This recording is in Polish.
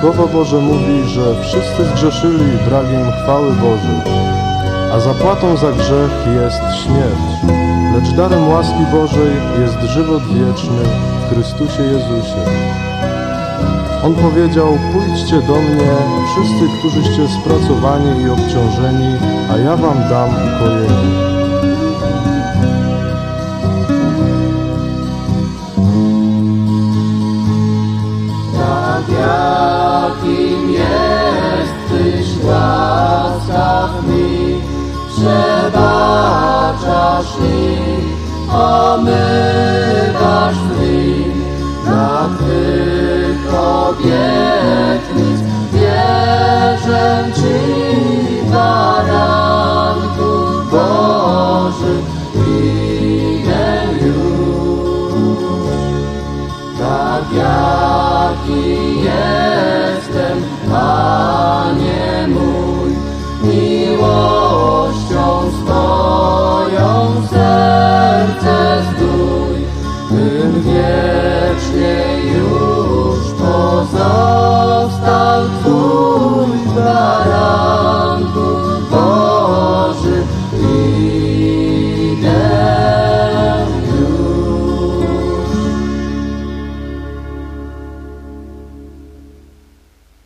Słowo Boże mówi, że wszyscy zgrzeszyli i chwały Bożej, a zapłatą za grzech jest śmierć, lecz darem łaski Bożej jest żywot wieczny w Chrystusie Jezusie. On powiedział, pójdźcie do mnie, wszyscy, którzyście spracowani i obciążeni, a ja wam dam ukojenie. Przebaczasz mi, omywasz mi, na Twych obietnic wierzę Ci, baranku Boży, idę już. Tak jaki jest Yeah.